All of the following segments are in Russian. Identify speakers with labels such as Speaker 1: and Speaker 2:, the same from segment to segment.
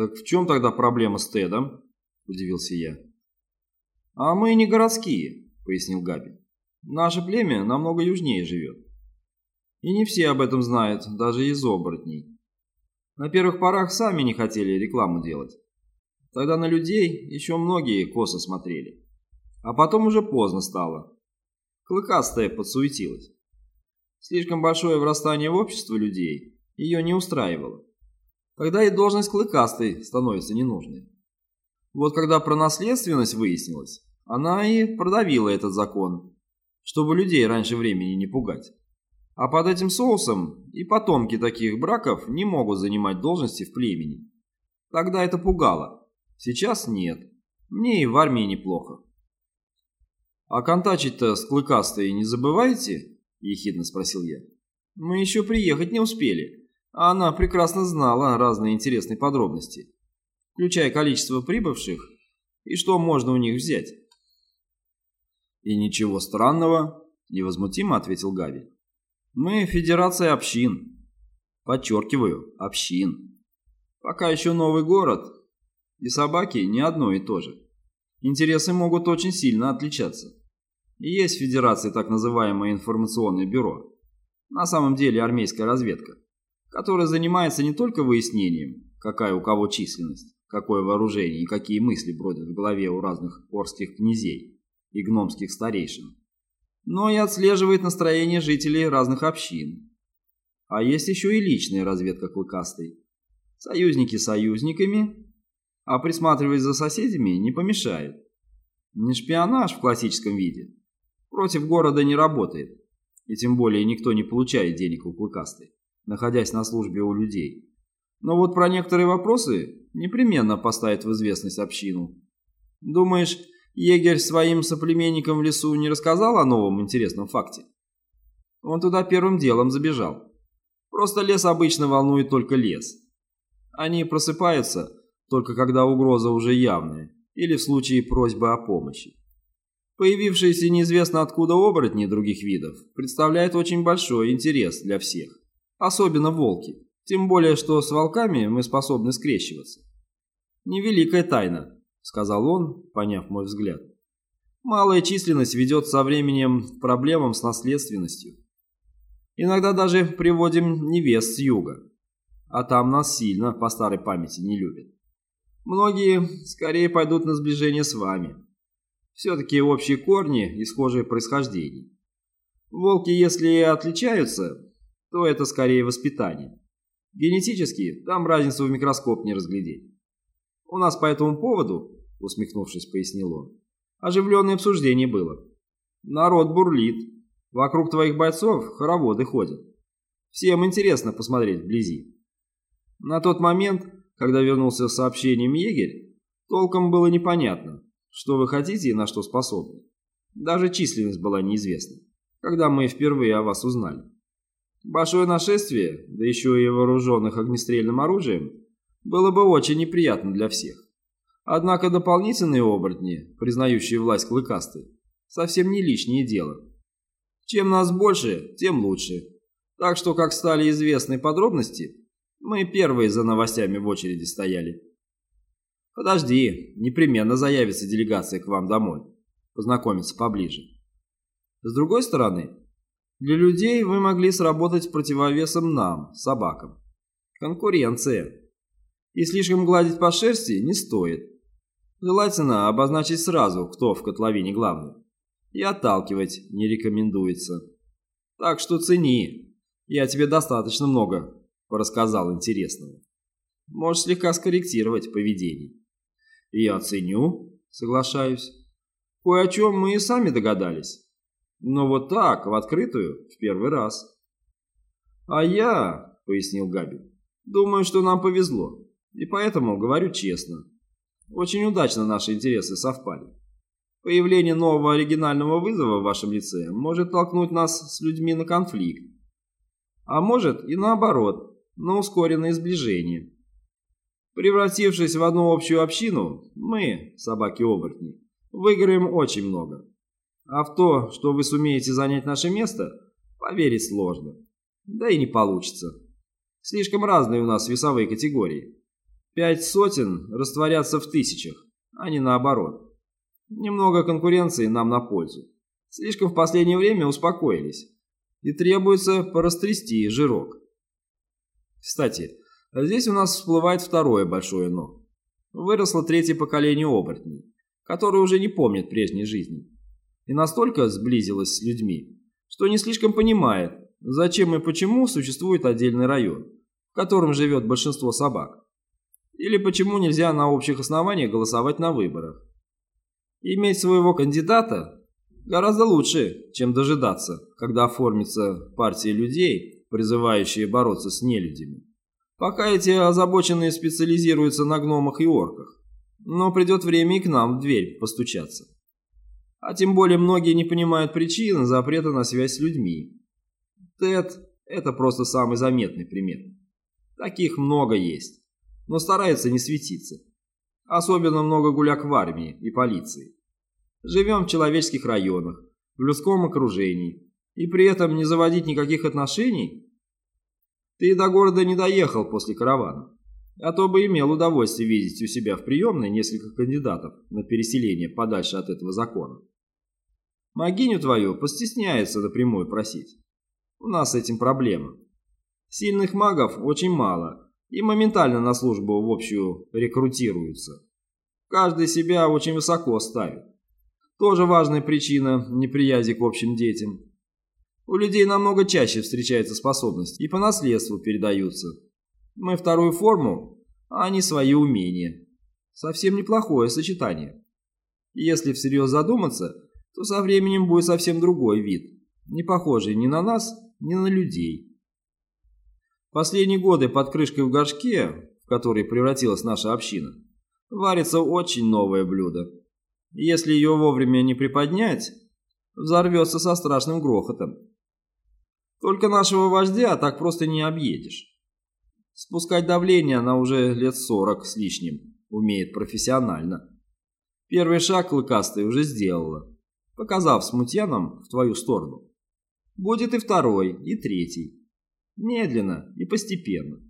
Speaker 1: «Так в чем тогда проблема с Тедом?» – удивился я. «А мы не городские», – пояснил Габи. «Наше племя намного южнее живет. И не все об этом знают, даже из оборотней. На первых порах сами не хотели рекламу делать. Тогда на людей еще многие косо смотрели. А потом уже поздно стало. Клыкастая подсуетилась. Слишком большое врастание в общество людей ее не устраивало. Тогда и должность клыкастой становится ненужной. Вот когда про наследственность выяснилось, она и продавила этот закон, чтобы людей раньше времени не пугать. А под этим соусом и потомки таких браков не могут занимать должности в племени. Тогда это пугало. Сейчас нет. Мне и в армии неплохо. «А контачить-то с Клыкастой не забывайте?» – ехидно спросил я. «Мы еще приехать не успели, она прекрасно знала разные интересные подробности, включая количество прибывших и что можно у них взять». «И ничего странного», – невозмутимо ответил Гави. Мы федерация общин. Подчеркиваю, общин. Пока еще новый город, и собаки не одно и то же. Интересы могут очень сильно отличаться. И есть в федерации так называемое информационное бюро. На самом деле армейская разведка, которая занимается не только выяснением, какая у кого численность, какое вооружение и какие мысли бродят в голове у разных орских князей и гномских старейшин, но и отслеживает настроение жителей разных общин. А есть еще и личная разведка клыкастой. Союзники союзниками, а присматривать за соседями не помешает. Не шпионаж в классическом виде. Против города не работает. И тем более никто не получает денег у клыкастой, находясь на службе у людей. Но вот про некоторые вопросы непременно поставит в известность общину. Думаешь, егерь своим соплеменникам в лесу не рассказал о новом интересном факте? Он туда первым делом забежал. Просто лес обычно волнует только лес. Они просыпаются только когда угроза уже явная или в случае просьбы о помощи. Появившиеся неизвестно откуда оборотни других видов представляют очень большой интерес для всех, особенно волки, тем более что с волками мы способны скрещиваться. Невеликая тайна, — сказал он, поняв мой взгляд. «Малая численность ведет со временем к проблемам с наследственностью. Иногда даже приводим невест с юга, а там нас сильно по старой памяти не любят. Многие скорее пойдут на сближение с вами. Все-таки общие корни и схожее происхождение. Волки, если и отличаются, то это скорее воспитание. Генетически там разницу в микроскоп не разглядеть. У нас по этому поводу, усмехнувшись, пояснил он, оживленное обсуждение было. Народ бурлит. Вокруг твоих бойцов хороводы ходят. Всем интересно посмотреть вблизи. На тот момент, когда вернулся с сообщением егерь, толком было непонятно, что вы хотите и на что способны. Даже численность была неизвестна, когда мы впервые о вас узнали. Большое нашествие, да еще и вооруженных огнестрельным оружием, было бы очень неприятно для всех. Однако дополнительные оборотни, признающие власть клыкастой, совсем не лишнее дело. Чем нас больше, тем лучше. Так что, как стали известны подробности, мы первые за новостями в очереди стояли. Подожди, непременно заявится делегация к вам домой, познакомиться поближе. С другой стороны, для людей вы могли сработать противовесом нам, собакам. Конкуренция и слишком гладить по шерсти не стоит. Желательно обозначить сразу, кто в котловине главный. И отталкивать не рекомендуется. Так что цени. Я тебе достаточно много рассказал интересного. Можешь слегка скорректировать поведение. Я ценю, соглашаюсь. Кое о чем мы и сами догадались. Но вот так, в открытую, в первый раз. А я, пояснил Габи, думаю, что нам повезло. И поэтому говорю честно. Очень удачно наши интересы совпали. Появление нового оригинального вызова в вашем лице может толкнуть нас с людьми на конфликт. А может и наоборот, на ускоренное сближение. Превратившись в одну общую общину, мы, собаки-оборотни, выиграем очень много. А в то, что вы сумеете занять наше место, поверить сложно. Да и не получится. Слишком разные у нас весовые категории. Пять сотен растворятся в тысячах, а не наоборот. Немного конкуренции нам на пользу. Слишком в последнее время успокоились. И требуется порастрясти жирок. Кстати, здесь у нас всплывает второе большое «но». Выросло третье поколение оборотней, которые уже не помнят прежней жизни. И настолько сблизилось с людьми, что не слишком понимает, зачем и почему существует отдельный район, в котором живет большинство собак. Или почему нельзя на общих основаниях голосовать на выборах. Иметь своего кандидата гораздо лучше, чем дожидаться, когда оформится партия людей, призывающие бороться с нелюдями. Пока эти озабоченные специализируются на гномах и орках. Но придет время и к нам в дверь постучаться. А тем более многие не понимают причин запрета на связь с людьми. Тед – это просто самый заметный пример. Таких много есть но старается не светиться. Особенно много гуляк в армии и полиции. Живем в человеческих районах, в людском окружении, и при этом не заводить никаких отношений? Ты до города не доехал после каравана, а то бы имел удовольствие видеть у себя в приемной несколько кандидатов на переселение подальше от этого закона. Могиню твою постесняется напрямую просить. У нас с этим проблема. Сильных магов очень мало, и моментально на службу в общую рекрутируются. Каждый себя очень высоко ставит. Тоже важная причина неприязни к общим детям. У людей намного чаще встречаются способности и по наследству передаются. Мы вторую форму, а они свои умения. Совсем неплохое сочетание. Если всерьез задуматься, то со временем будет совсем другой вид, не похожий ни на нас, ни на людей. Последние годы под крышкой в горшке, в который превратилась наша община, варится очень новое блюдо. Если ее вовремя не приподнять, взорвется со страшным грохотом. Только нашего вождя так просто не объедешь. Спускать давление она уже лет сорок с лишним умеет профессионально. Первый шаг клыкастый уже сделала, показав смутьянам в твою сторону. Будет и второй, и третий. Медленно и постепенно.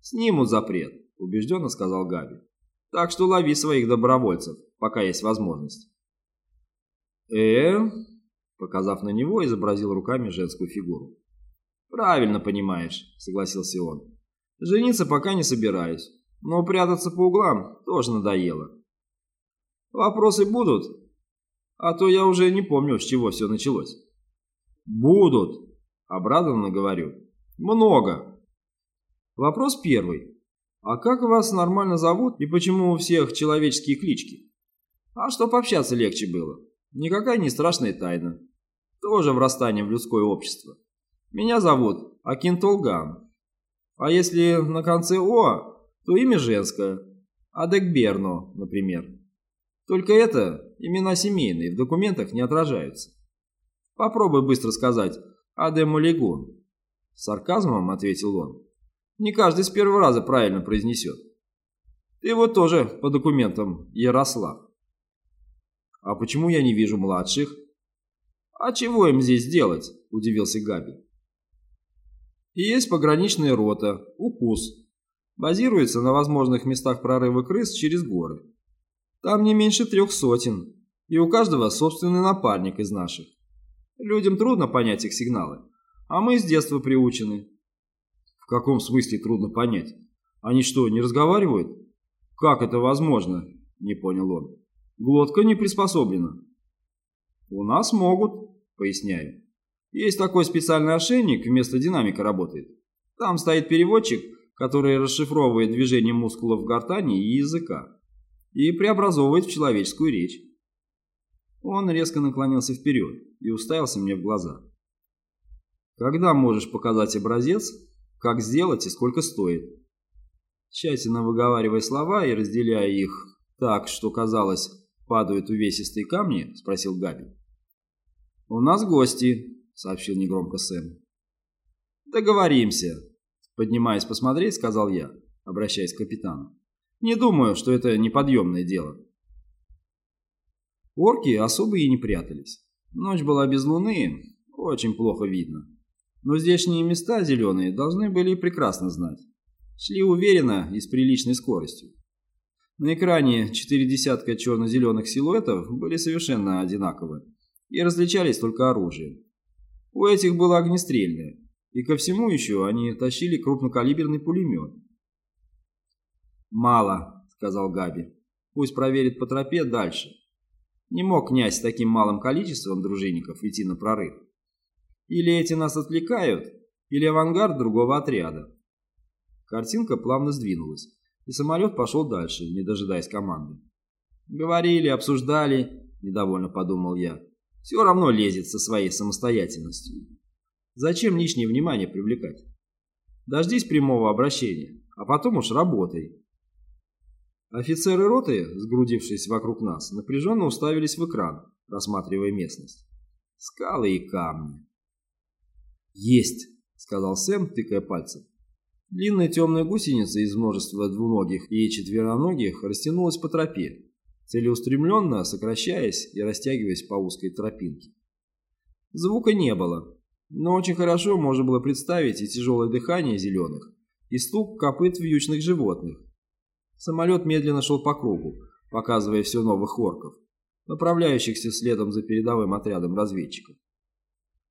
Speaker 1: Снимут запрет, убежденно сказал Габи. Так что лови своих добровольцев, пока есть возможность. э показав на него, изобразил руками женскую фигуру. «Правильно понимаешь», — согласился он. «Жениться пока не собираюсь, но прятаться по углам тоже надоело. Вопросы будут? А то я уже не помню, с чего все началось». «Будут», — обрадованно говорю. Много. Вопрос первый. А как вас нормально зовут и почему у всех человеческие клички? А чтоб общаться легче было. Никакая не страшная тайна. Тоже врастание в людское общество. Меня зовут Акинтолган. А если на конце О, то имя женское. Адекберно, например. Только это имена семейные, в документах не отражаются. Попробуй быстро сказать Адемулигун. С сарказмом ответил он. Не каждый с первого раза правильно произнесет. Ты вот тоже по документам Ярослав. А почему я не вижу младших? А чего им здесь делать? Удивился Габи. Есть пограничная рота, укус. Базируется на возможных местах прорыва крыс через горы. Там не меньше трех сотен, и у каждого собственный напарник из наших. Людям трудно понять их сигналы, а мы с детства приучены. В каком смысле трудно понять? Они что, не разговаривают? Как это возможно? Не понял он. Глотка не приспособлена. У нас могут, поясняю. Есть такой специальный ошейник, вместо динамика работает. Там стоит переводчик, который расшифровывает движение мускулов гортани и языка и преобразовывает в человеческую речь. Он резко наклонился вперед и уставился мне в глаза. Когда можешь показать образец, как сделать и сколько стоит? Тщательно выговаривая слова и разделяя их так, что казалось, падают увесистые камни, спросил Габи. «У нас гости», — сообщил негромко Сэм. «Договоримся», — поднимаясь посмотреть, сказал я, обращаясь к капитану. «Не думаю, что это неподъемное дело». Орки особо и не прятались. Ночь была без луны, очень плохо видно но здешние места зеленые должны были прекрасно знать. Шли уверенно и с приличной скоростью. На экране четыре десятка черно-зеленых силуэтов были совершенно одинаковы и различались только оружием. У этих было огнестрельное, и ко всему еще они тащили крупнокалиберный пулемет. «Мало», — сказал Габи. «Пусть проверит по тропе дальше». Не мог князь с таким малым количеством дружинников идти на прорыв. Или эти нас отвлекают, или авангард другого отряда. Картинка плавно сдвинулась, и самолет пошел дальше, не дожидаясь команды. «Говорили, обсуждали», — недовольно подумал я. «Все равно лезет со своей самостоятельностью. Зачем лишнее внимание привлекать? Дождись прямого обращения, а потом уж работай». Офицеры роты, сгрудившись вокруг нас, напряженно уставились в экран, рассматривая местность. Скалы и камни. «Есть!» — сказал Сэм, тыкая пальцем. Длинная темная гусеница из множества двуногих и четвероногих растянулась по тропе, целеустремленно сокращаясь и растягиваясь по узкой тропинке. Звука не было, но очень хорошо можно было представить и тяжелое дыхание зеленых, и стук копыт вьючных животных, Самолет медленно шел по кругу, показывая все новых орков, направляющихся следом за передовым отрядом разведчиков.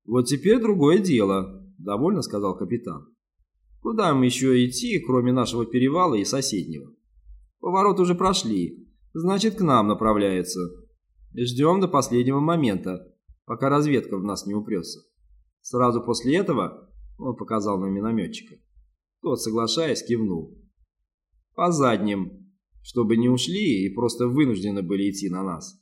Speaker 1: «Вот теперь другое дело», — довольно сказал капитан. «Куда им еще идти, кроме нашего перевала и соседнего? Поворот уже прошли, значит, к нам направляется. Ждем до последнего момента, пока разведка в нас не упрется. Сразу после этого, — он показал на минометчика, тот, соглашаясь, кивнул по задним, чтобы не ушли и просто вынуждены были идти на нас.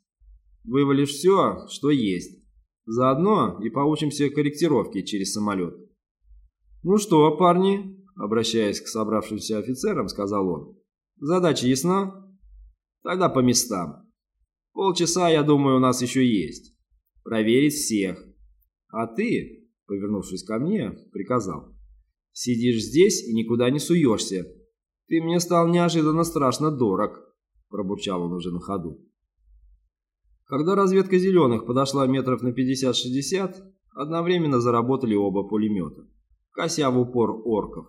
Speaker 1: Вывалишь все, что есть. Заодно и поучимся корректировке через самолет. «Ну что, парни?» – обращаясь к собравшимся офицерам, сказал он. «Задача ясна? Тогда по местам. Полчаса, я думаю, у нас еще есть. Проверить всех. А ты, повернувшись ко мне, приказал. Сидишь здесь и никуда не суешься, «Ты мне стал неожиданно страшно дорог», – пробурчал он уже на ходу. Когда разведка зеленых подошла метров на 50-60, одновременно заработали оба пулемета, кося в упор орков.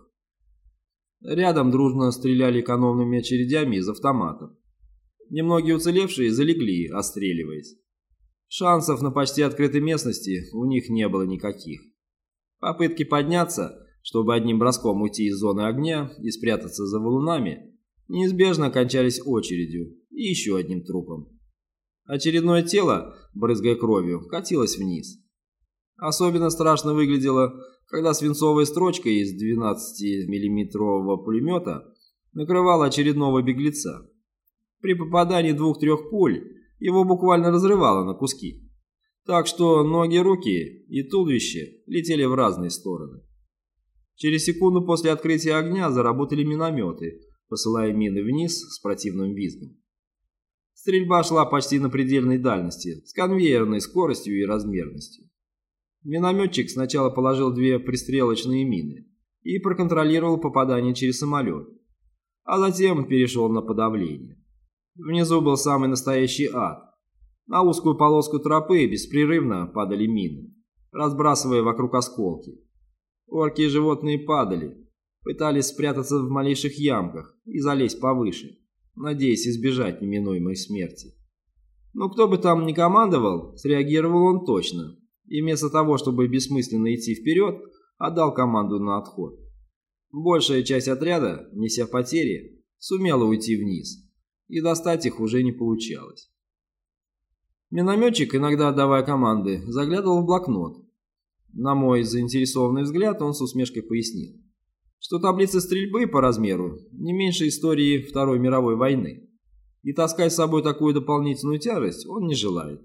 Speaker 1: Рядом дружно стреляли экономными очередями из автоматов. Немногие уцелевшие залегли, отстреливаясь. Шансов на почти открытой местности у них не было никаких. Попытки подняться чтобы одним броском уйти из зоны огня и спрятаться за валунами, неизбежно кончались очередью и еще одним трупом. Очередное тело, брызгая кровью, катилось вниз. Особенно страшно выглядело, когда свинцовая строчка из 12-миллиметрового пулемета накрывала очередного беглеца. При попадании двух-трех пуль его буквально разрывало на куски. Так что ноги, руки и туловище летели в разные стороны. Через секунду после открытия огня заработали минометы, посылая мины вниз с противным визгом. Стрельба шла почти на предельной дальности, с конвейерной скоростью и размерностью. Минометчик сначала положил две пристрелочные мины и проконтролировал попадание через самолет, а затем перешел на подавление. Внизу был самый настоящий ад. На узкую полоску тропы беспрерывно падали мины, разбрасывая вокруг осколки. Орки и животные падали, пытались спрятаться в малейших ямках и залезть повыше, надеясь избежать неминуемой смерти. Но кто бы там ни командовал, среагировал он точно, и вместо того, чтобы бессмысленно идти вперед, отдал команду на отход. Большая часть отряда, неся потери, сумела уйти вниз, и достать их уже не получалось. Минометчик, иногда отдавая команды, заглядывал в блокнот, на мой заинтересованный взгляд он с усмешкой пояснил, что таблица стрельбы по размеру не меньше истории Второй мировой войны, и таскать с собой такую дополнительную тяжесть он не желает.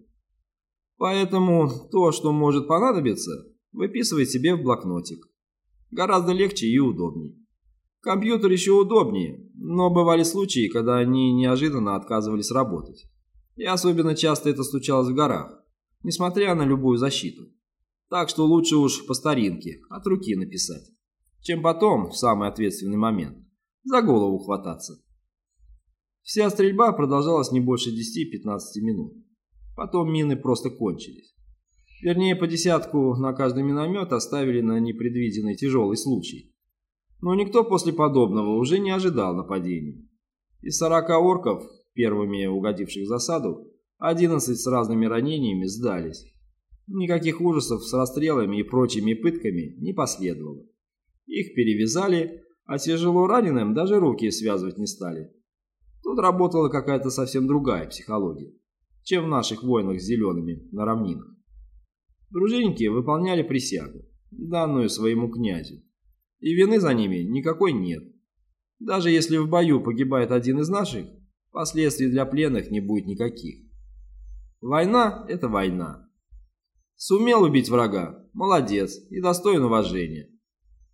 Speaker 1: Поэтому то, что может понадобиться, выписывай себе в блокнотик. Гораздо легче и удобнее. Компьютер еще удобнее, но бывали случаи, когда они неожиданно отказывались работать. И особенно часто это случалось в горах, несмотря на любую защиту. Так что лучше уж по старинке, от руки написать, чем потом, в самый ответственный момент, за голову хвататься. Вся стрельба продолжалась не больше 10-15 минут. Потом мины просто кончились. Вернее, по десятку на каждый миномет оставили на непредвиденный тяжелый случай. Но никто после подобного уже не ожидал нападений. Из 40 орков, первыми угодивших в засаду, 11 с разными ранениями сдались. Никаких ужасов с расстрелами и прочими пытками не последовало. Их перевязали, а тяжело раненым даже руки связывать не стали. Тут работала какая-то совсем другая психология, чем в наших войнах с зелеными на равнинах. Дружинники выполняли присягу, данную своему князю, и вины за ними никакой нет. Даже если в бою погибает один из наших, последствий для пленных не будет никаких. Война – это война. Сумел убить врага – молодец и достоин уважения.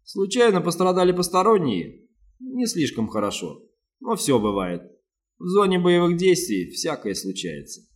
Speaker 1: Случайно пострадали посторонние – не слишком хорошо, но все бывает. В зоне боевых действий всякое случается.